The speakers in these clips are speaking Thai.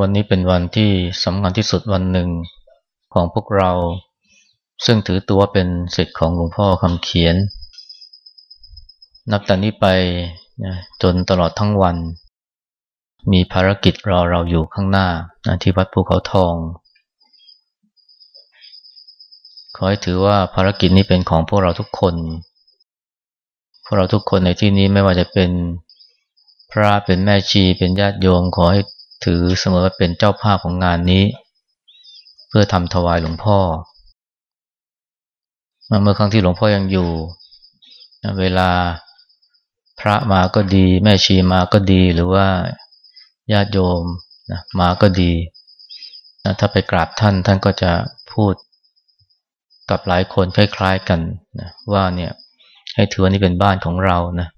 วันนี้เป็นวันที่สำคัญที่สุดวันหนึ่งของพวกเรา ซึ่งถือตัวเป็นสิทธิ์ของหลวงพ่อคำเขียน นับแต่นี้ไปจนตลอดทั้งวัน มีภารกิจรอเราอยู่ข้างหน้าที่วัดภูเขาทอง ขอให้ถือว่าภารกิจนี้เป็นของพวกเราทุกคน พวกเราทุกคนในที่นี้ไม่ว่าจะเป็นพระเป็นแม่ชีเป็นญาติโยมขอให้ ถือเสมอว่าเป็นเจ้าภาพของงานนี้ เพื่อทำถวายหลวงพ่อเมื่อครั้งที่หลวงพ่อยังอยู่ เวลาพระมาก็ดี แม่ชีมาก็ดีหรือว่าญาติโยมนะมาก็ดีนะถ้าไปกราบท่านท่านก็จะพูดกับหลายคนคล้ายๆกันนะว่าเนี่ยให้ถือว่านี่เป็นบ้านของเรานะ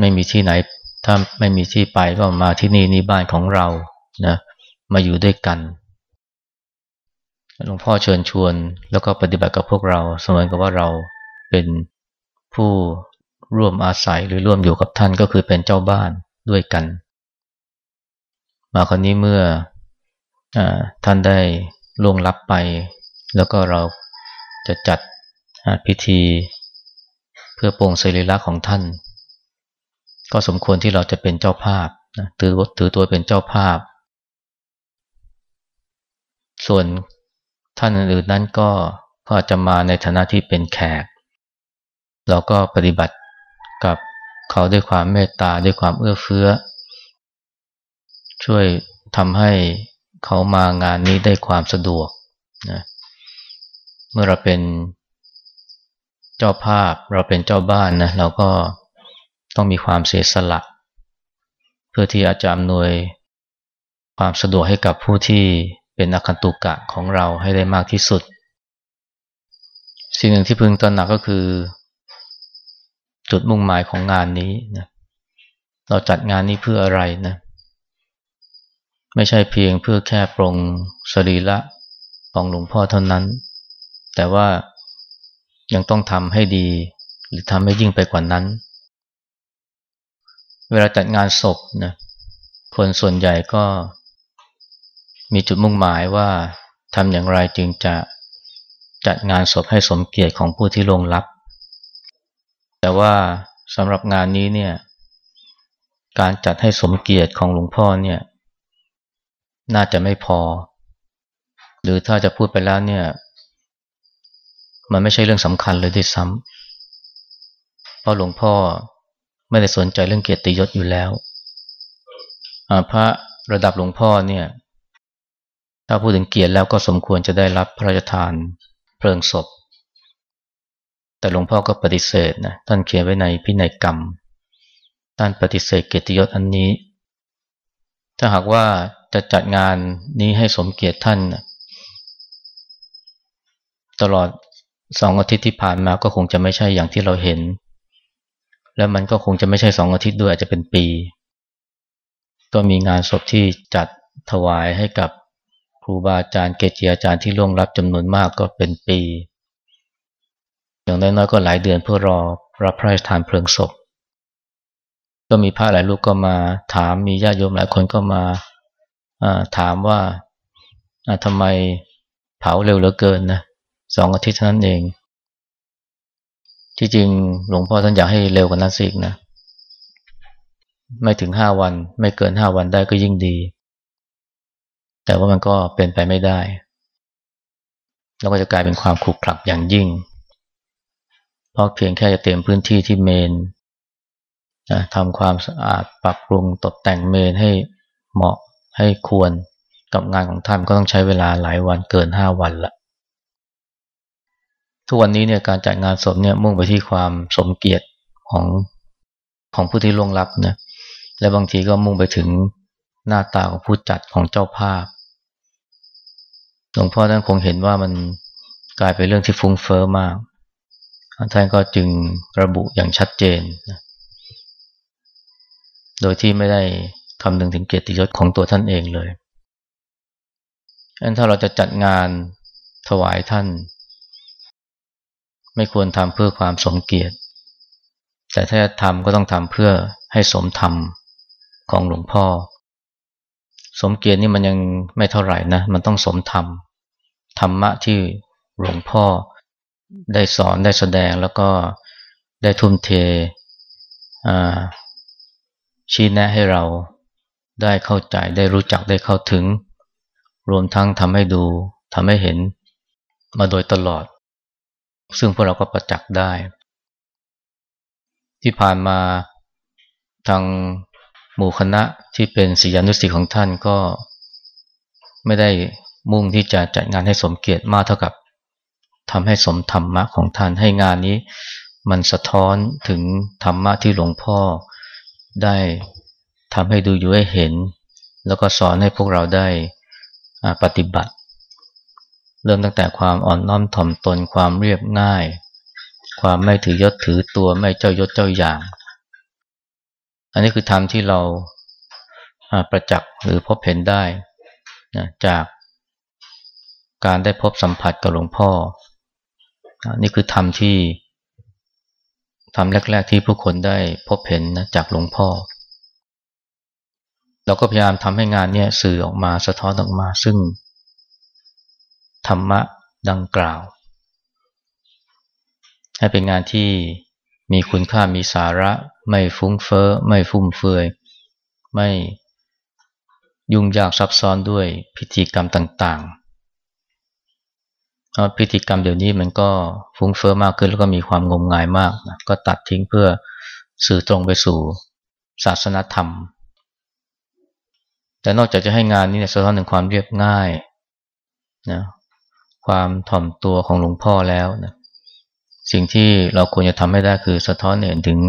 ไม่มีที่ไหน ถ้าไม่มีที่ไปก็มาที่นี่นี่บ้านของเรานะมาอยู่ด้วยกันหลวงพ่อเชิญชวนแล้วก็ปฏิบัติกับพวกเราเสมือนกับว่าเราเป็นผู้ร่วมอาศัยหรือร่วมอยู่กับท่านก็คือเป็นเจ้าบ้านด้วยกัน มาคราวนี้เมื่ออท่านได้ล่วงลับไป แล้วก็เราจะจัดพิธีเพื่อปรงศิริลักษณ์ของท่าน ก็สมควรที่เราจะเป็นเจ้าภาพนะถือถือตัวเป็นเจ้าภาพ ส่วนท่านอื่นนั้นก็ก็จะมาในฐานะที่เป็นแขก เราก็ปฏิบัติกับเขาด้วยความเมตตาด้วยความเอื้อเฟื้อ ช่วยทำให้เขามางานนี้ได้ความสะดวกนะเมื่อเราเป็นเจ้าภาพเราเป็นเจ้าบ้านนะเราก็ ต้องมีความเสียสละ เพื่อที่อาจจะอำนวยความสะดวกให้กับผู้ที่เป็นอคันตุกะของเราให้ได้มากที่สุด สิ่งหนึ่งที่พึงตระหนักก็คือ จุดมุ่งหมายของงานนี้นะเราจัดงานนี้เพื่ออะไรนะไม่ใช่เพียงเพื่อแค่ปรงสรีระของหลวงพ่อเท่านั้น แต่ว่ายังต้องทำให้ดีหรือทำให้ยิ่งไปกว่านั้น เวลาจัดงานศพนะคนส่วนใหญ่ก็มีจุดมุ่งหมายว่าทำอย่างไรจึงจะจัดงานศพให้สมเกียรติของผู้ที่ลงลับ แต่ว่าสำหรับงานนี้เนี่ย การจัดให้สมเกียรติของหลวงพ่อเนี่ย น่าจะไม่พอ หรือถ้าจะพูดไปแล้วเนี่ย มันไม่ใช่เรื่องสำคัญเลยด้วยซ้ำเพราะหลวงพ่อ ไม่ได้สนใจเรื่องเกียรติยศอยู่แล้วพระระดับหลวงพ่อเนี่ย ถ้าพูดถึงเกียรติแล้วก็สมควรจะได้รับพระราชทานเพลิงศพ แต่หลวงพ่อก็ปฏิเสธนะท่านเขียนไว้ในพินัยกรรมท่านปฏิเสธเกียรติยศอันนี้ ถ้าหากว่าจะจัดงานนี้ให้สมเกียรติท่าน ตลอดสองอาทิตย์ที่ผ่านมาก็คงจะไม่ใช่อย่างที่เราเห็น แล้วมันก็คงจะไม่ใช่สองอาทิตย์ด้วยอาจจะเป็นปี ก็มีงานศพที่จัดถวายให้กับครูบาอาจารย์เกจิอาจารย์ที่ล่วงรับจำนวนมากก็เป็นปี อย่างน้อยๆก็หลายเดือนเพื่อรอรับพระราชทานเพลิงศพ ก็มีพระหลายลูกก็มาถามมีญาติโยมหลายคนก็มาถามว่าทำไมเผาเร็วเหลือเกินนะสองอาทิตย์เท่านั้นเอง ที่จริงหลวงพ่อท่านอยากให้เร็วกว่านั้นสิกนะ ไม่ถึงห้าวัน ไม่เกินห้าวันได้ก็ยิ่งดี แต่ว่ามันก็เป็นไปไม่ได้ แล้วก็จะกลายเป็นความขรุกขลักอย่างยิ่ง เพราะเพียงแค่จะเตรียมพื้นที่ที่เมนทำความสะอาดปรับปรุงตกแต่งเมนให้เหมาะให้ควรกับงานของท่านก็ต้องใช้เวลาหลายวันเกินห้าวันละ ทุกวันนี้เนี่ยการจัดงานศพเนี่ยมุ่งไปที่ความสมเกียรติของของผู้ที่ล่วงลับนะและบางทีก็มุ่งไปถึงหน้าตาของผู้จัดของเจ้าภาพหลวงพ่อท่านคงเห็นว่ามันกลายเป็นเรื่องที่ฟุ้งเฟอ้อมากท่านก็จึงระบุอย่างชัดเจนนะโดยที่ไม่ได้คำนึงถึงเกียรติยศของตัวท่านเองเลยอันถ้าเราจะจัดงานถวายท่าน ไม่ควรทำเพื่อความสมเกียรติ แต่ถ้าทำก็ต้องทำเพื่อให้สมธรรมของหลวงพ่อ สมเกียรตินี่มันยังไม่เท่าไหร่นะ มันต้องสมธรรม ธรรมะที่หลวงพ่อได้สอนได้แสดงแล้วก็ได้ทุ่มเทชี้แนะให้เราได้เข้าใจได้รู้จักได้เข้าถึง รวมทั้งทำให้ดูทำให้เห็นมาโดยตลอด ซึ่งพวกเราก็ประจักษ์ได้ ที่ผ่านมาทางหมู่คณะที่เป็นศิยานุสิของท่านก็ไม่ได้มุ่งที่จะจัดงานให้สมเกียรติมากเท่ากับทำให้สมธรรมะของท่านให้งานนี้ มันสะท้อนถึงธรรมะที่หลวงพ่อได้ทำให้ดูอยู่ให้เห็น แล้วก็สอนให้พวกเราได้ปฏิบัติ เริ่มตั้งแต่ความอ่อนน้อมถ่อมตนความเรียบง่าย ความไม่ถือยศถือตัวไม่เจ้ายศเจ้าอย่าง อันนี้คือธรรมที่เราประจักษ์หรือพบเห็นได้นะจากการได้พบสัมผัสกับหลวงพ่อ นี่คือธรรมที่ทำแรก ๆ ที่ผู้คนได้พบเห็นนะจากหลวงพ่อ เราก็พยายามทำให้งานนี้สื่อออกมาสะท้อนออกมาซึ่ง ธรรมะดังกล่าว ให้เป็นงานที่มีคุณค่ามีสาระ ไม่ฟุ้งเฟอ้อ ไม่ฟุ่มเฟือย ไม่ยุ่งยากซับซ้อนด้วยพิธีกรรมต่างๆเพราะพิธีกรรมเดี๋ยวนี้มันก็ฟุ้งเฟอ้อมากขึ้นแล้วก็มีความงมงายมากนะก็ตัดทิ้งเพื่อสื่อตรงไปสู่ศาสนธรรม แต่นอกจากจะให้งานนี้เนี่ยสะท้อนถึงความเรียบง่ายนะ ความถ่อมตัวของหลวงพ่อแล้วนะสิ่งที่เราควรจะทำให้ได้คือสะท้อนเห็นถึง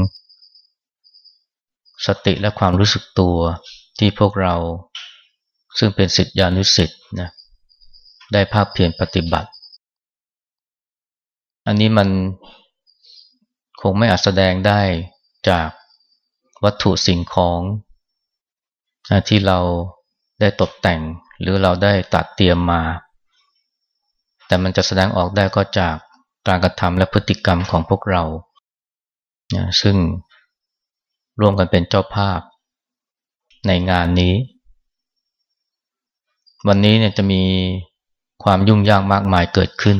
สติและความรู้สึกตัวที่พวกเราซึ่งเป็นสิทธิานุสิทธิ์นะได้ภาพเพียรปฏิบัติ อันนี้มันคงไม่อาจแสดงได้จากวัตถุสิ่งของที่เราได้ตกแต่งหรือเราได้ตัดเตรียมมา แต่มันจะแสดงออกได้ก็จากการกระทำและพฤติกรรมของพวกเราซึ่งร่วมกันเป็นเจ้าภาพในงานนี้ วันนี้เนี่ยจะมีความยุ่งยากมากมายเกิดขึ้น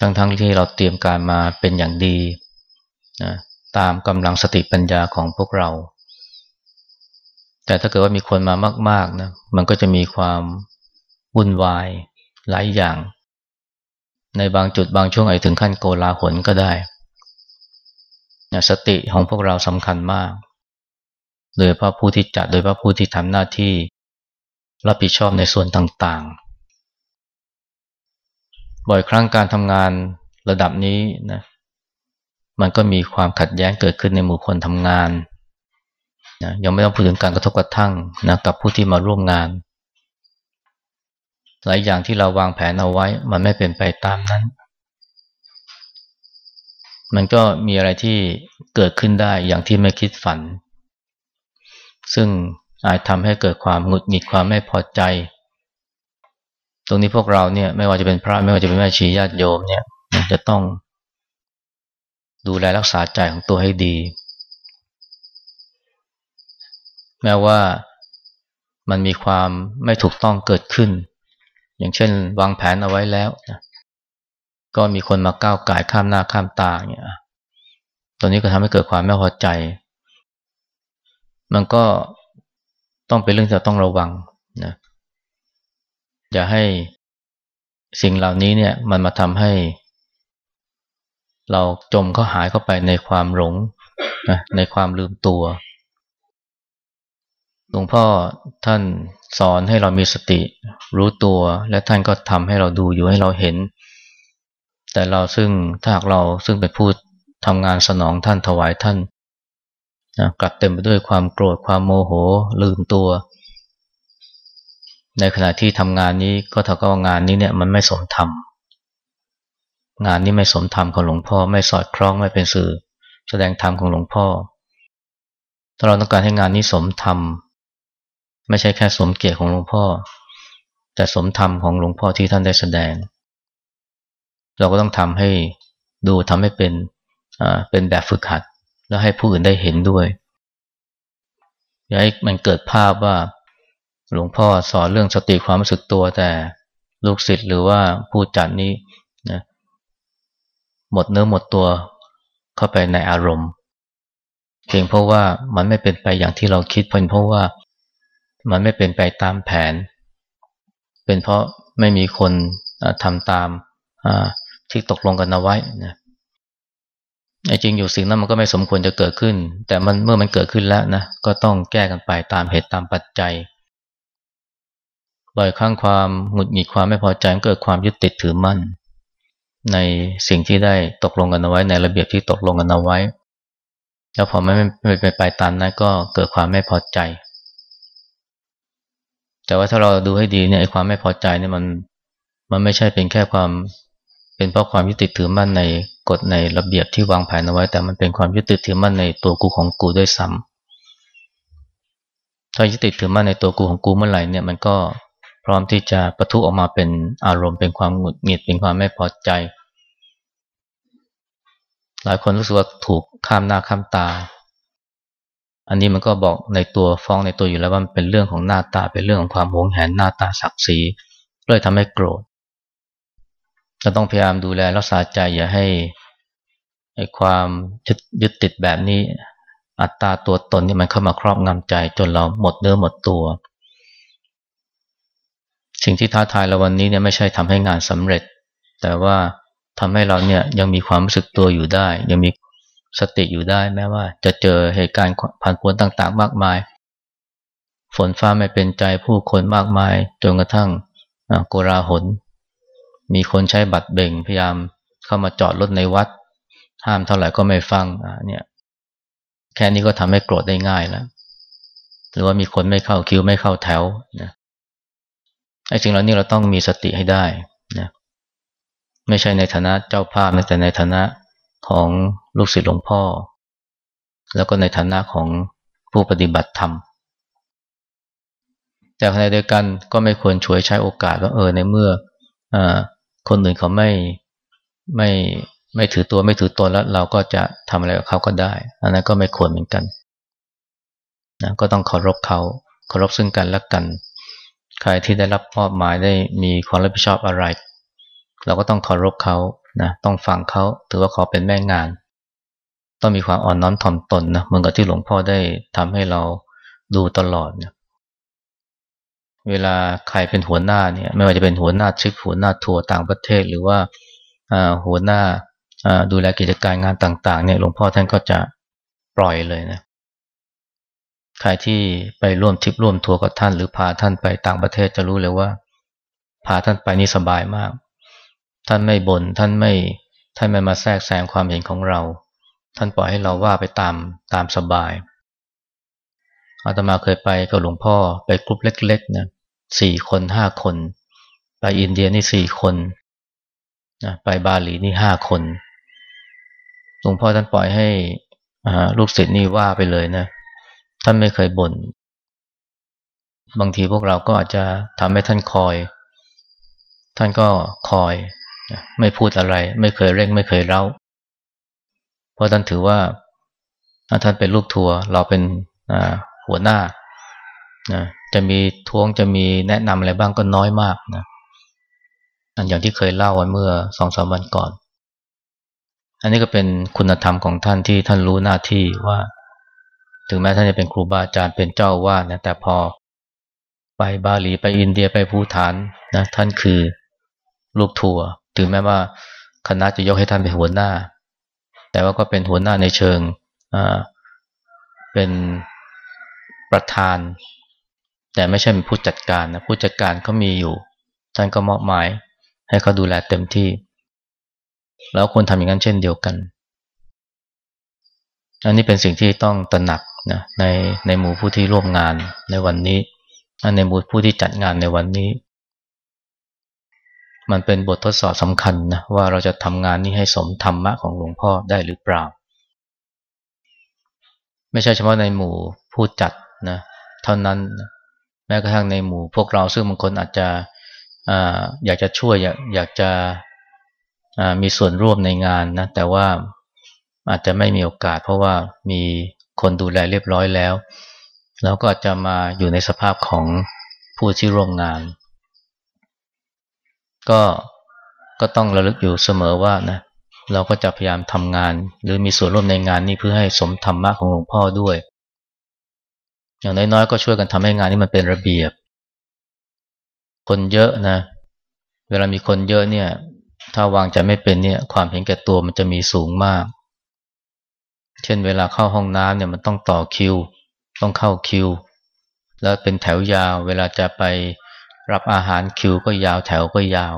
ทั้งๆทที่เราเตรียมการมาเป็นอย่างดีนะตามกำลังสติปัญญาของพวกเรา แต่ถ้าเกิดว่ามีคนมามากๆนะมันก็จะมีความวุ่นวายหลายอย่าง ในบางจุดบางช่วงอาจถึงขั้นโกลาหลก็ได้นะสติของพวกเราสำคัญมาก โดยพระผู้ที่จัดโดยพระผู้ที่ทำหน้าที่รับผิดชอบในส่วนต่างๆ บ่อยครั้งการทำงานระดับนี้นะมันก็มีความขัดแย้งเกิดขึ้นในหมู่คนทำงานนะยังไม่ต้องพูดถึงการกระทบกระทั่งนะกับผู้ที่มาร่วมงาน หลายอย่างที่เราวางแผนเอาไว้ มันไม่เป็นไปตามนั้น มันก็มีอะไรที่เกิดขึ้นได้อย่างที่ไม่คิดฝัน ซึ่งอาจทำให้เกิดความหงุดหงิดความไม่พอใจ ตรงนี้พวกเราเนี่ยไม่ว่าจะเป็นพระไม่ว่าจะเป็นแม่ชีญาติโยมเนี่ยจะต้องดูแลรักษาใจของตัวให้ดี แม้ว่ามันมีความไม่ถูกต้องเกิดขึ้น อย่างเช่น วางแผนเอาไว้แล้วนะก็มีคนมาก้าวไก่ข้ามหน้าข้ามตาเนี่ยตัวนี้ก็ทำให้เกิดความไม่พอใจ มันก็ต้องเป็นเรื่องที่เราต้องระวังนะอย่าให้สิ่งเหล่านี้เนี่ยมันมาทำให้ เราจมเข้าหายเข้าไปในความหลงนะในความลืมตัว หลวงพ่อท่านสอนให้เรามีสติ รู้ตัว และท่านก็ทำให้เราดูอยู่ให้เราเห็น แต่เราซึ่งถ้าหากเราซึ่งเป็นผู้ทำงานสนองท่านถวายท่านนะกลับเต็มไปด้วยความโกรธความโมโหลืมตัว ในขณะที่ทำงานนี้ก็เท่ากับงานนี้เนี่ยมันไม่สมธรรมงานนี้ไม่สมธรรมของหลวงพ่อไม่สอดคล้องไม่เป็นสื่อ แสดงธรรมของหลวงพ่อถ้าเราต้องการให้งานนี้สมธรรม ไม่ใช่แค่สมเกียรติของหลวงพ่อ แต่สมธรรมของหลวงพ่อที่ท่านได้แสดง เราก็ต้องทำให้ดูทำให้เป็นเป็นแบบฝึกหัด แล้วให้ผู้อื่นได้เห็นด้วยอย่าให้มันเกิดภาพว่าหลวงพ่อสอนเรื่องสติความรู้สึกตัวแต่ลูกศิษย์หรือว่าผู้จัดนี้นะหมดเนื้อหมดตัวเข้าไปในอารมณ์ เพียงเพราะว่ามันไม่เป็นไปอย่างที่เราคิดเป็นเพราะว่า มันไม่เป็นไปตามแผน เป็นเพราะไม่มีคนทำตามที่ตกลงกันเอาไว้นะจริงอยู่สิ่งนั้นมันก็ไม่สมควรจะเกิดขึ้น แต่มันเมื่อมันเกิดขึ้นแล้วนะก็ต้องแก้กันไปตามเหตุตามปัจจัยบ่อยครั้งความหงุดหงิดความไม่พอใจเกิดความยึดติดถือมั่น ในสิ่งที่ได้ตกลงกันเอาไว้ ในระเบียบที่ตกลงกันเอาไว้แล้วพอไม่ไม่ไปตามนั้นก็เกิดความไม่พอใจ แต่ว่าถ้าเราดูให้ดีเนี่ยไอ้ความไม่พอใจเนี่ยมันมันไม่ใช่เป็นแค่ความเป็นเพราะความยึดติดถือมั่นในกฎในระเบียบที่วางแผนเอาไว้ แต่มันเป็นความยึดติดถือมั่นในตัวกูของกูด้วยซ้ำถ้ายึดติดถือมั่นในตัวกูของกูเมื่อไหร่เนี่ยมันก็พร้อมที่จะประทุออกมาเป็นอารมณ์เป็นความหงุดหงิดเป็นความไม่พอใจ หลายคนรู้สึกว่าถูกข้ามหน้าข้ามตา อันนี้มันก็บอกในตัวฟ้องในตัวอยู่แล้วว่ามันเป็นเรื่องของหน้าตาเป็นเรื่องของความหวงแหนหน้าตาศักดิ์ศรีเลยทำให้โกรธเราต้องพยายามดูแลรักษาใจอย่าให้ความยึดติดแบบนี้ อัตตาตัวตนนี่มันเข้ามาครอบงำใจ จนเราหมดเนื้อหมดตัว สิ่งที่ท้าทายเราวันนี้เนี่ยไม่ใช่ทำให้งานสำเร็จ แต่ว่าทำให้เราเนี่ยยังมีความรู้สึกตัวอยู่ได้ ยังมี สติอยู่ได้แม้ว่า จะเจอเหตุการณ์ผ่านพ้นต่างๆ มากมาย ฝนฟ้าไม่เป็นใจผู้คนมากมายจนกระทั่งโกราหนมีคนใช้บัตรเบ่งพยายามเข้ามาจอดรถในวัด ห้ามเท่าไหร่ก็ไม่ฟังเนี่ยแค่นี้ก็ทำให้โกรธได้ง่ายแล้วหรือว่ามีคนไม่เข้าคิวไม่เข้าแถวนะไอ้สิ่งเหล่านี้เราต้องมีสติให้ได้นะไม่ใช่ในฐานะเจ้าภาพนะแต่ในฐานะของ ลูกศิษย์หลวงพ่อ แล้วก็ในฐานะของผู้ปฏิบัติธรรม แต่ขณะเดียวกันก็ไม่ควรช่วยใช้โอกาสว่าเออในเมื่ออคนอื่นเขาไม่ไม่ไม่ถือตัวไม่ถือตนแล้ว เราก็จะทำอะไรกับเขาก็ได้ อันนั้นก็ไม่ควรเหมือนกันนะก็ต้องเคารพเขาเคารพซึ่งกันและกัน ใครที่ได้รับมอบหมายได้มีความรับผิดชอบอะไร เราก็ต้องเคารพเขานะต้องฟังเขาถือว่าเขาเป็นแม่งาน ต้องมีความอ่อนน้อมถ่อมตนนะเหมือนกับที่หลวงพ่อได้ทำให้เราดูตลอดเนี่ยเวลาใครเป็นหัวหน้าเนี่ย ไม่ว่าจะเป็นหัวหน้าชิปหัวหน้าทัวร์ต่างประเทศ หรือว่าหัวหน้าดูแลกิจการงานต่าง ๆ เนี่ยหลวงพ่อท่านก็จะปล่อยเลยนะใครที่ไปร่วมทริปร่วมทัวร์กับท่านหรือพาท่านไปต่างประเทศจะรู้เลยว่า พาท่านไปนี่สบายมาก ท่านไม่บน่นท่านไม่ท่านไม่มาแทรกแซงความเห็นของเรา ท่านปล่อยให้เราว่าไปตามตามสบายอาตมาเคยไปกับหลวงพ่อไปกลุ่มเล็กๆนะสี่คนห้าคน ไปอินเดียนี่สี่คนนะไปบาหลีนี่ห้าคนหลวงพ่อท่านปล่อยให้ลูกศิษย์นี่ว่าไปเลยนะท่านไม่เคยบน่นบางทีพวกเราก็อาจจะทำให้ท่านคอย ท่านก็คอย ไม่พูดอะไร ไม่เคยเร่ง ไม่เคยเล่า ราะท่านถือว่าท่านเป็นลูกทัวร์เราเป็นหัวหน้านะจะมีท้วงจะมีแนะนำอะไรบ้างก็น้อยมากนะอันอย่างที่เคยเล่าไว้เมื่อสองสามวันก่อน อันนี้ก็เป็นคุณธรรมของท่านที่ท่านรู้หน้าที่ว่า ถึงแม้ท่านจะเป็นครูบาอาจารย์เป็นเจ้าวาดนะแต่พอไปบาหลีไปอินเดียไปภูฐานนะท่านคือลูกทัวร์ถึงแม้ว่าคณะจะยกให้ท่านเป็นหัวหน้า แต่ว่าก็เป็นหัวหน้าในเชิงเป็นประธาน แต่ไม่ใช่เป็นผู้จัดการนะผู้จัดการก็มีอยู่ท่านก็มอบหมายให้เขาดูแลเต็มที่ แล้วควรทำอย่างนั้นเช่นเดียวกัน อันนี้เป็นสิ่งที่ต้องตระหนักนะในในหมู่ผู้ที่ร่วมงานในวันนี้ ในหมู่ผู้ที่จัดงานในวันนี้ มันเป็นบททดสอบสำคัญนะว่าเราจะทำงานนี้ให้สมธรรมะของหลวงพ่อได้หรือเปล่า ไม่ใช่เฉพาะในหมู่ผู้จัดนะเท่านั้นแม้กระทั่งในหมู่พวกเราซึ่งบางคนอาจจะอยากจะช่วยอยากอยากจะมีส่วนร่วมในงานนะแต่ว่าอาจจะไม่มีโอกาส เพราะว่ามีคนดูแลเรียบร้อยแล้ว แล้วก็จะมาอยู่ในสภาพของผู้ที่ร่วมงาน ก็ก็ต้องระลึกอยู่เสมอว่านะเราก็จะพยายามทำงาน หรือมีส่วนร่วมในงานนี้เพื่อให้สมธรรมะของหลวงพ่อด้วย อย่างน้อยๆก็ช่วยกันทำให้งานนี้มันเป็นระเบียบ คนเยอะนะ เวลามีคนเยอะเนี่ย ถ้าวางใจไม่เป็นเนี่ย ความเห็นแก่ตัวมันจะมีสูงมาก เช่นเวลาเข้าห้องน้ำเนี่ยมันต้องต่อคิว ต้องเข้าคิว แล้วเป็นแถวยาว เวลาจะไป รับอาหารคิวก็ยาวแถวก็ยาว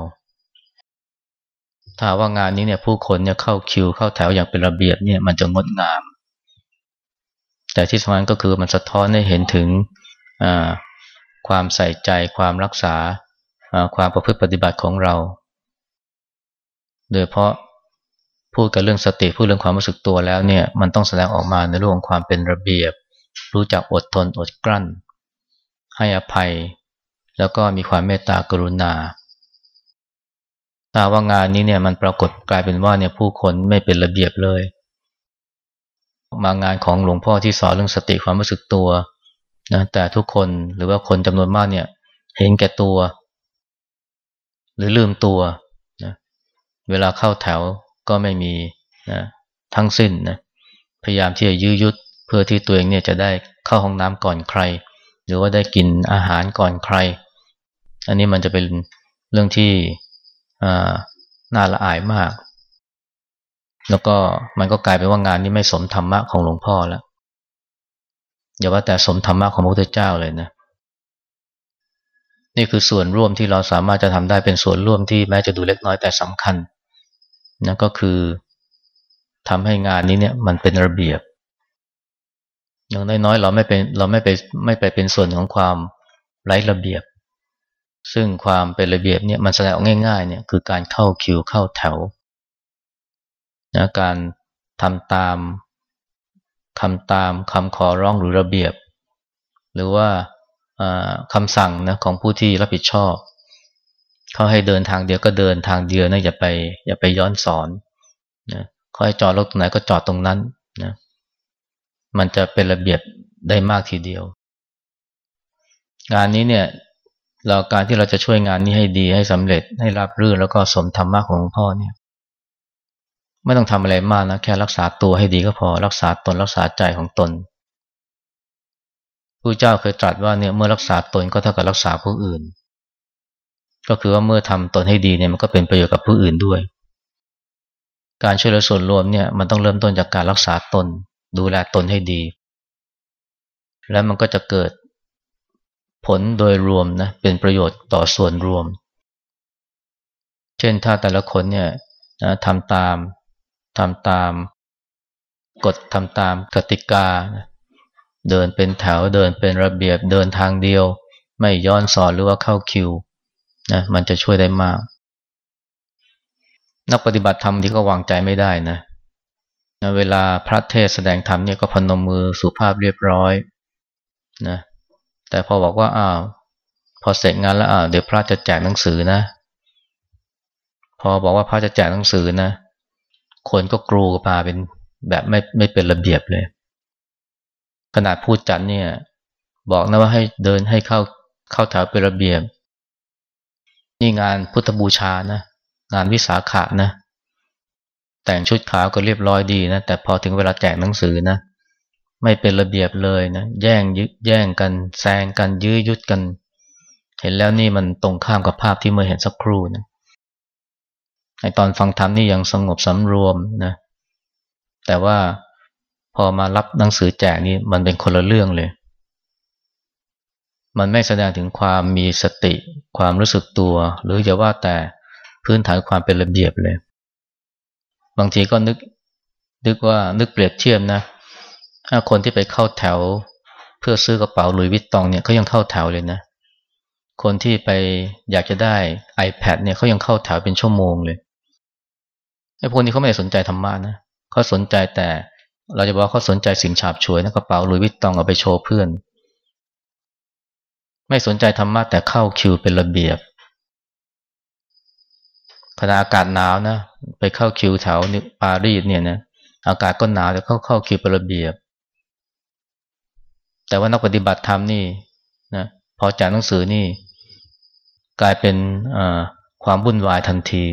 ถ้าว่างานนี้เนี่ยผู้คนเนี่ยเข้าคิวเข้าแถวอย่างเป็นระเบียบเนี่ยมันจะงดงาม แต่ที่สำคัญก็คือมันสะท้อนให้เห็นถึงความใส่ใจความรักษาความประพฤติปฏิบัติของเรา โดยเพราะพูดกันเรื่องสติพูดเรื่องความรู้สึกตัวแล้วเนี่ยมันต้องแสดงออกมาในเรื่องความเป็นระเบียบ รู้จักอดทนอดกลั้น ให้อภัย แล้วก็มีความเมตตากรุณาถ้าว่างานนี้เนี่ยมันปรากฏกลายเป็นว่าเนี่ยผู้คนไม่เป็นระเบียบเลย มางานของหลวงพ่อที่สอนเรื่องสติความรู้สึกตัวนะแต่ทุกคนหรือว่าคนจำนวนมากเนี่ยเห็นแก่ตัว หรือลืมตัวนะเวลาเข้าแถวก็ไม่มีนะทั้งสิ้นนะพยายามที่จะยื้อยุดเพื่อที่ตัวเองเนี่ยจะได้เข้าห้องน้ำก่อนใคร หรือว่าได้กินอาหารก่อนใคร อันนี้มันจะเป็นเรื่องที่น่าละอายมาก แล้วก็มันก็กลายเป็นว่างานนี้ไม่สมธรรมะของหลวงพ่อแล้วอย่าว่าแต่สมธรรมะของพระพุทธเจ้าเลยนะ นี่คือส่วนร่วมที่เราสามารถจะทำได้เป็นส่วนร่วมที่แม้จะดูเล็กน้อยแต่สำคัญนะก็คือทำให้งานนี้เนี่ยมันเป็นระเบียบ อย่างน้อยๆเราไม่เป็นเราไม่ไปไม่ไปเป็นส่วนของความไร้ระเบียบ ซึ่งความเป็นระเบียบเนี่ยมันแสดงออกง่ายๆเนี่ยคือการเข้าคิวเข้าแถวนะการทำตามคำตามคำขอร้องหรือระเบียบ หรือว่าคำสั่งนะของผู้ที่รับผิดชอบเขาให้เดินทางเดียวก็เดินทางเดียวนะอย่าไปอย่าไปย้อนสอนนะเขาให้จอดรถตรงไหนก็จอดตรงนั้นนะมันจะเป็นระเบียบได้มากทีเดียว งานนี้เนี่ย เราการที่เราจะช่วยงานนี้ให้ดีให้สำเร็จให้รับรื่นแล้วก็สมธรรมะของหลวงพ่อเนี่ย ไม่ต้องทำอะไรมากนะแค่รักษาตัวให้ดีก็พอรักษาตนรักษาใจของตนผู้เจ้าเคยตรัสว่าเนี่ยเมื่อรักษาตนก็เท่ากับรักษาผู้อื่น ก็คือว่าเมื่อทำตนให้ดีเนี่ยมันก็เป็นประโยชน์กับผู้อื่นด้วย การช่วยเหลือส่วนรวมเนี่ยมันต้องเริ่มต้นจากการรักษาตน ดูแลตนให้ดี แล้วมันก็จะเกิด ผลโดยรวมนะเป็นประโยชน์ต่อส่วนรวม เช่นถ้าแต่ละคนเนี่ยนะทำตามทำตามกฎทำตามกติกา เดินเป็นแถวเดินเป็นระเบียบเดินทางเดียว ไม่ย้อนสอนหรือว่าเข้าคิวนะมันจะช่วยได้มาก นักปฏิบัติธรรมที่ก็วางใจไม่ได้นะนะเวลาพระเทศแสดงธรรมเนี่ยก็พนมมือสุภาพเรียบร้อยนะ แต่พอบอกว่าอ้าวพอเสร็จงานแล้วอ้าวเดี๋ยวพระจะแจกหนังสือนะ พอบอกว่าพระจะแจกหนังสือนะ คนก็กรูกาเป็นแบบไม่ไม่เป็นระเบียบเลย ขนาดพูดจัดเนี่ย บอกนะว่าให้เดินให้เข้าเข้าแถวเป็นระเบียบ นี่งานพุทธบูชานะงานวิสาขะนะ แต่งชุดขาวก็เรียบร้อยดีนะ แต่พอถึงเวลาแจกหนังสือนะ ไม่เป็นระเบียบเลยนะแย่งยึแย่งกันแซงกันยื้อยุดกัน เห็นแล้วนี่มันตรงข้ามกับภาพที่เมื่อเห็นสักครู่นะไอตอนฟังธรรมนี่ยังสงบสำรวมนะแต่ว่าพอมารับหนังสือแจกนี่มันเป็นคนละเรื่องเลย มันไม่แสดงถึงความมีสติ ความรู้สึกตัว หรือจะว่าแต่พื้นฐานความเป็นระเบียบเลย บางทีก็นึกนึกว่านึกเปรียบเทียบนะ คนที่ไปเข้าแถว เพื่อซื้อกระเป๋าหลุยวิตตองเนี่ยเขายังเข้าแถวเลยนะ คนที่ไปอยากจะได้ iPad เนี่ยเขายังเข้าแถวเป็นชั่วโมงเลยไอ้พวกนี้เขาไม่ได้สนใจธรรมะนะเขาสนใจแต่เราจะบอกว่าเขาสนใจสิ่งฉาบฉวยนะกระเป๋าหลุยวิตตองเอาไปโชว์เพื่อน ไม่สนใจธรรมะแต่เข้าคิวเป็นระเบียบขณะอากาศหนาวนะ ไปเข้าคิวแถวปารีสเนี่ยนะอากาศก็หนาวแต่เข้าเข้าคิวเป็นระเบียบ แต่ว่านักปฏิบัติธรรมนี่นะพอจากหนังสือนี่ กลายเป็นความวุ่นวายทันที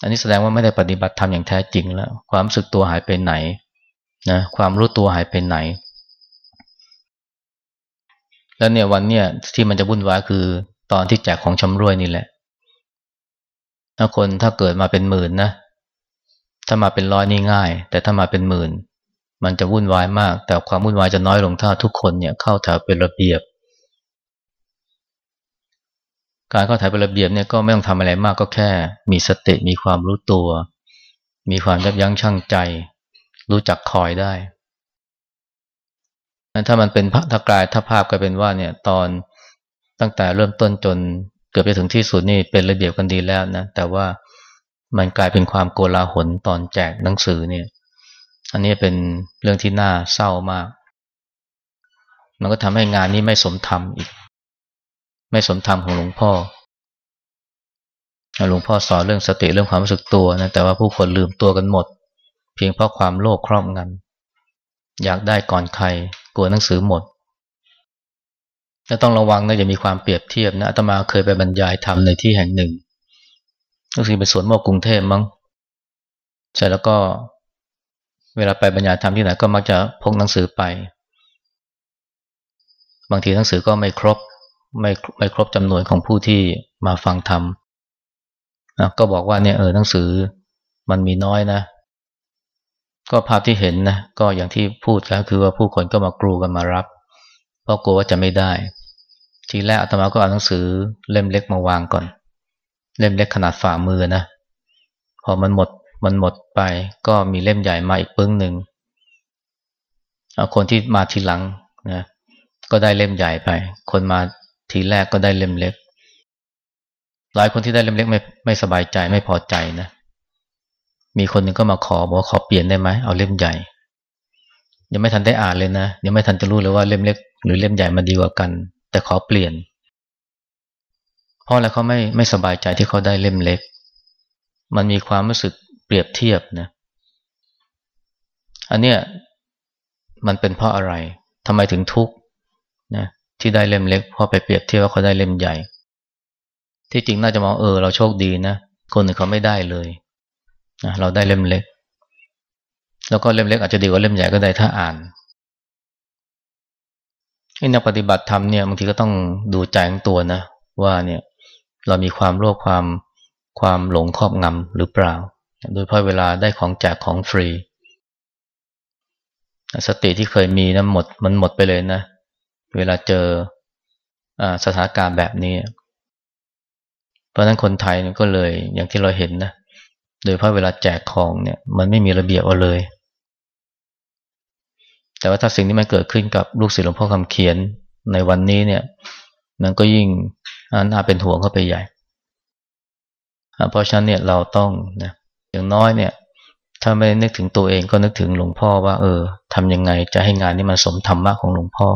อันนี้แสดงว่าไม่ได้ปฏิบัติธรรมอย่างแท้จริงแล้ว ความรู้สึกตัวหายไปไหนนะความรู้ตัวหายไปไหน แล้วเนี่ยวันเนี่ยที่มันจะวุ่นวายคือตอนที่แจกของชำรวยนี่แหละถ้าคนถ้าเกิดมาเป็นหมื่นนะถ้ามาเป็นร้อยนี่ง่าย แต่ถ้ามาเป็นหมื่น มันจะวุ่นวายมาก แต่ความวุ่นวายจะน้อยลงถ้าทุกคนเนี่ยเข้าแถวเป็นระเบียบ การเข้าแถวเป็นระเบียบเนี่ยก็ไม่ต้องทำอะไรมากก็แค่ มีสติมีความรู้ตัว มีความยับยั้งชั่งใจ รู้จักคอยได้ถ้ามันเป็นถ้ากลายถ้าภาพก็เป็นว่าเนี่ยตอนตั้งแต่เริ่มต้นจนเกือบไปถึงที่สุดนี่เป็นระเบียบกันดีแล้วนะแต่ว่ามันกลายเป็นความโกลาหลตอนแจกหนังสือเนี่ย อันนี้เป็นเรื่องที่น่าเศร้ามาก มันก็ทำให้งานนี้ไม่สมธรรมอีก ไม่สมธรรมของหลวงพ่อหลวงพ่อสอนเรื่องสติเรื่องความรู้สึกตัวนะแต่ว่าผู้คนลืมตัวกันหมด เพียงเพราะความโลภครอบงำอยากได้ก่อนใครกลัวหนังสือหมดจะต้องระวังนะอย่ามีความเปรียบเทียบนะอาตมาเคยไปบรรยายธรรมในที่แห่งหนึ่งก็คือเป็นสวนโมกกรุงเทพมั้งใช่แล้วก็ เวลาไปบรรยายธรรมที่ไหนก็มักจะพกหนังสือไป บางทีหนังสือก็ไม่ครบไม่ไม่ครบจำนวนของผู้ที่มาฟังธรรมนะก็บอกว่าเนี่ยเออหนังสือมันมีน้อยนะ ก็ภาพที่เห็นนะก็อย่างที่พูดก็คือว่าผู้คนก็มากรูกันมารับ เพราะกลัวว่าจะไม่ได้ ทีแรกอาตมาก็เอาหนังสือเล่มเล็กมาวางก่อน เล่มเล็กขนาดฝ่ามือนะพอมันหมด มันหมดไปก็มีเล่มใหญ่มาอีกปึ้งหนึ่งคนที่มาทีหลังนะก็ได้เล่มใหญ่ไป คนมาทีแรกก็ได้เล่มเล็ก หลายคนที่ได้เล่มเล็กไม่ไม่สบายใจไม่พอใจนะ มีคนหนึ่งก็มาขอบอกขอเปลี่ยนได้ไหมเอาเล่มใหญ่ ยังไม่ทันได้อ่านเลยนะยังไม่ทันจะรู้เลยว่าเล่มเล็ก หรือเล่มใหญ่มันดีกว่ากัน แต่ขอเปลี่ยน เพราะอะไรเขาไม่ไม่สบายใจที่เขาได้เล่มเล็ก มันมีความรู้สึก เปรียบเทียบนะอันเนี้ยมันเป็นเพราะอะไรทำไมถึงทุกข์นะที่ได้เล่มเล็กเพราะไปเปรียบเทียบว่าเขาได้เล่มใหญ่ ที่จริงน่าจะมองเออเราโชคดีนะคนอื่นเขาไม่ได้เลยนะเราได้เล่มเล็ก แล้วก็เล่มเล็กอาจจะดีกว่าเล่มใหญ่ก็ได้ถ้าอ่านที่นักปฏิบัติธรรมเนี่ยบางทีก็ต้องดูใจของตัวนะ ว่าเนี่ยเรามีความโลภความความหลงครอบงำหรือเปล่า โดยเพราะเวลาได้ของแจกของฟรี สติที่เคยมีนะหมดมันหมดไปเลยนะ เวลาเจออสถานการณ์แบบนี้ เพราะนั้นคนไทยก็เลยอย่างที่เราเห็นนะ โดยเพราะเวลาแจกของเนี่ย มันไม่มีระเบียบเอาเลย แต่ว่าถ้าสิ่งที่มันเกิดขึ้นกับลูกศิษย์หลวงพ่อคำเขียนในวันนี้เนี่ยมันก็ยิ่งน่าเป็นห่วงเข้าไปใหญ่ เพราะฉะนั้นเนี่ยเราต้องนะ อย่างน้อยเนี่ย ถ้าไม่นึกถึงตัวเองก็นึกถึงหลวงพ่อว่า เออทำยังไงจะให้งานนี้มันสมธรรมะของหลวงพ่อ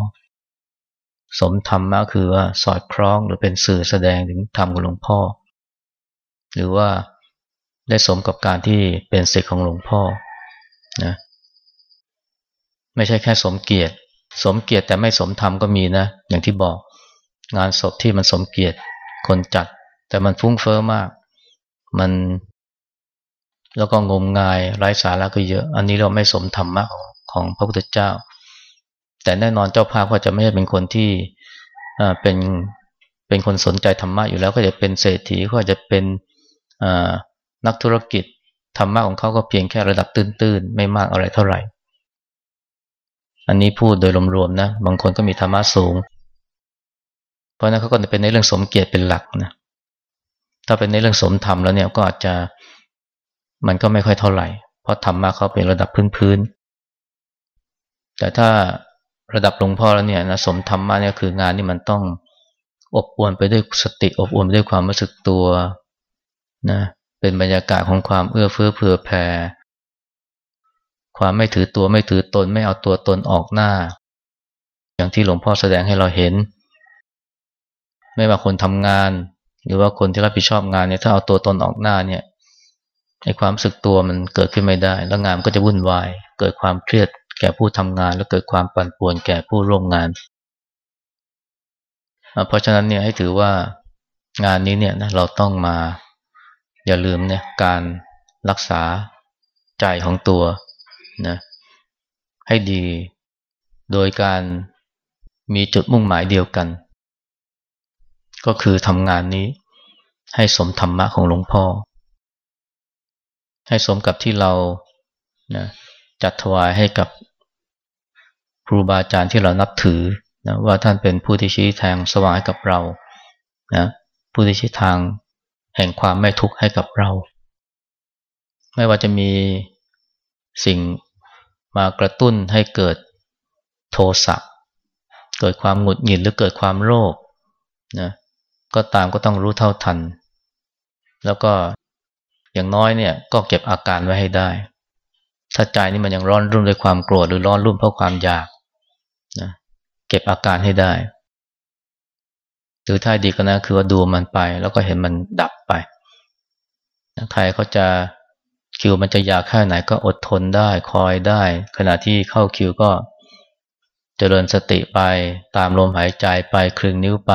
สมธรรมะคือว่าสอดคล้องหรือเป็นสื่อแสดงถึงธรรมของหลวงพ่อ หรือว่าได้สมกับการที่เป็นศิษย์ของหลวงพ่อนะไม่ใช่แค่สมเกียรติ สมเกียรติแต่ไม่สมธรรมก็มีนะ อย่างที่บอกงานศพที่มันสมเกียรติคนจัด แต่มันฟุ้งเฟอ้อมาก มัน แล้วก็งมงายไร้สาระก็เยอะ อันนี้เราไม่สมธรรมะของพระพุทธเจ้า แต่แน่นอนเจ้าภาพก็จะไม่ใช่เป็นคนที่เป็นเป็นคนสนใจธรรมะอยู่แล้วก็จะเป็นเศรษฐีก็จะเป็นนักธุรกิจธรรมะของเขาก็เพียงแค่ระดับตื้นๆ ไม่มากอะไรเท่าไหร่ อันนี้พูดโดยรวมๆนะบางคนก็มีธรรมะสูง เพราะนั้นเขาก็จะเป็นในเรื่องสมเกียรติเป็นหลักนะถ้าเป็นในเรื่องสมธรรมแล้วเนี่ยก็อาจจะ มันก็ไม่ค่อยเท่าไหร่ เพราะธรรมะเขาเป็นระดับพื้นๆ แต่ถ้าระดับหลวงพ่อแล้วเนี่ยนะสมธรรมะเนี่ยคืองานนี่มันต้องอบอวลไปด้วยสติอบอวลไปด้วยความรู้สึกตัวนะเป็นบรรยากาศของความเอื้อเฟื้อเผื่อแผ่ความไม่ถือตัวไม่ถือตนไม่เอาตัวตนออกหน้า อย่างที่หลวงพ่อแสดงให้เราเห็น ไม่ว่าคนทำงาน หรือว่าคนที่รับผิดชอบงานเนี่ยถ้าเอาตัวตนออกหน้าเนี่ย ไอ้ความสึกตัวมันเกิดขึ้นไม่ได้ แล้วงานก็จะวุ่นวาย เกิดความเครียดแก่ผู้ทำงาน แล้วเกิดความปั่นป่วนแก่ผู้ร่วมงาน เพราะฉะนั้นเนี่ยให้ถือว่างานนี้เนี่ยนะเราต้องมาอย่าลืมเนี่ยการรักษาใจของตัวนะให้ดีโดยการมีจุดมุ่งหมายเดียวกัน ก็คือทำงานนี้ให้สมธรรมะของหลวงพ่อ ให้สมกับที่เรานะจัดถวายให้กับครูบาอาจารย์ที่เรานับถือนะว่าท่านเป็นผู้ที่ชี้ทางสว่างให้กับเรานะผู้ที่ชี้ทางแห่งความไม่ทุกข์ให้กับเรา ไม่ว่าจะมีสิ่งมากระตุ้นให้เกิดโทสะเกิดความหงุดหงิดหรือเกิดความโลภนะก็ตามก็ต้องรู้เท่าทัน แล้วก็ อย่างน้อยเนี่ยก็เก็บอาการไว้ให้ได้ ถ้าใจนี่มันยังร้อนรุ่มด้วยความโกรธหรือร้อนรุ่มเพราะความอยากนะเก็บอาการให้ได้ หรือถ้าดีก็นะคือว่าดูมันไป แล้วก็เห็นมันดับไปใครเขาจะคิวมันจะยากแค่ไหนก็อดทนได้คอยได้ ขณะที่เข้าคิวก็เจริญสติไปตามลมหายใจไปคลึงนิ้วไป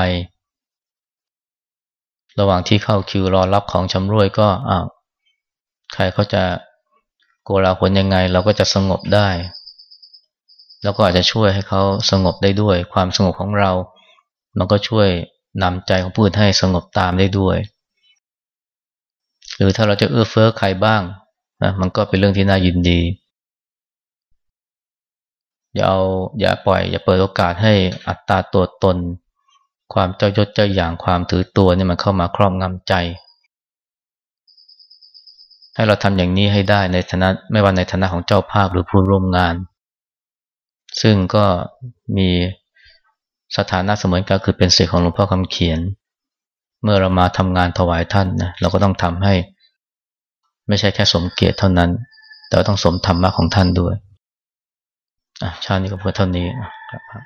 ระหว่างที่เข้าคิวรอรับของชำร่วยก็อ้าว ใครเขาจะโกลาหลยังไง เราก็จะสงบได้ แล้วก็อาจจะช่วยให้เขาสงบได้ด้วย ความสงบของเรา มันก็ช่วยนำใจของผู้อื่นให้สงบตามได้ด้วย หรือถ้าเราจะเอื้อเฟื้อใครบ้างนะมันก็เป็นเรื่องที่น่ายินดี อย่าเอาอย่าปล่อย อย่าเปิดโอกาสให้อัตตาตัวตน ความเจ้ายศเจ้าอย่างความถือตัวเนี่ยมันเข้ามาครอบงำใจ ให้เราทำอย่างนี้ให้ได้ในฐานะไม่ว่าในฐานะของเจ้าภาพหรือผู้ร่วมงาน ซึ่งก็มีสถานะเสมือนกันคือเป็นศิษย์ของหลวงพ่อคำเขียน เมื่อเรามาทำงานถวายท่านนะเราก็ต้องทำให้ ไม่ใช่แค่สมเกียรติเท่านั้น แต่ต้องสมธรรมะของท่านด้วยชาตินี้ก็เพื่อเท่านี้ครับ